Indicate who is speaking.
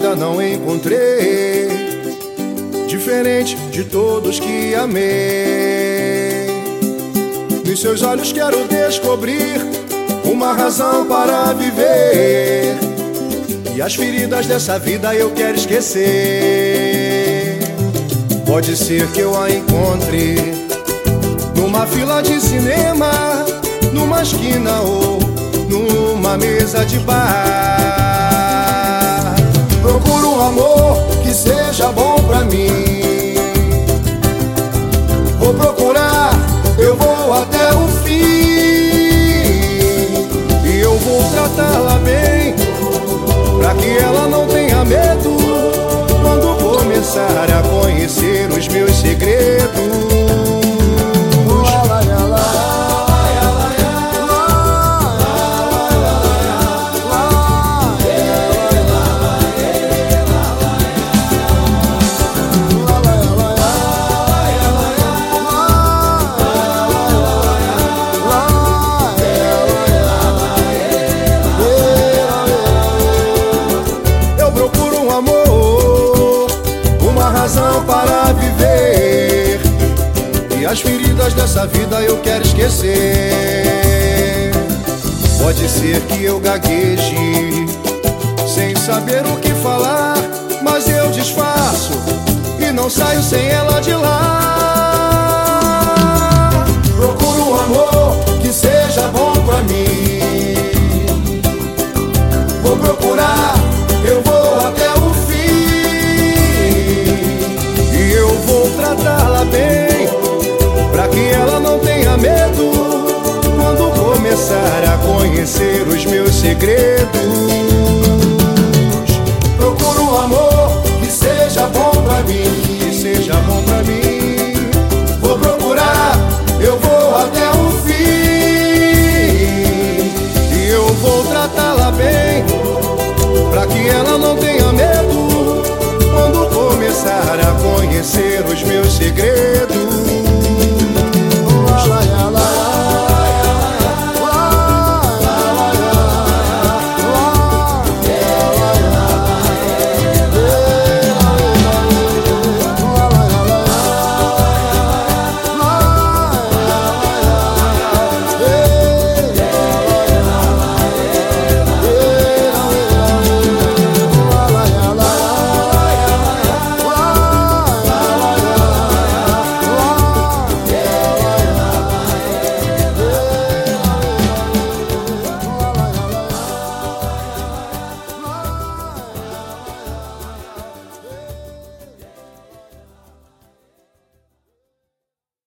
Speaker 1: ainda não encontrei, diferente de todos que amei. Nos seus olhos quero descobrir uma razão para viver. E as feridas dessa vida eu quero esquecer. Pode ser que eu a encontre numa fila de cinema, numa esquina ou mesa de bar. As feridas dessa vida eu quero esquecer. Pode ser que eu gagueje, sem saber o que falar, mas eu disfarço e não saio sem ela de lá. Segredos. Procuro um amor que seja bom pra mim, que seja bom pra mim. Vou procurar, eu vou até o fim. E eu vou tratá-la bem, pra que ela não tenha medo quando começar a conhecer os meus segredos.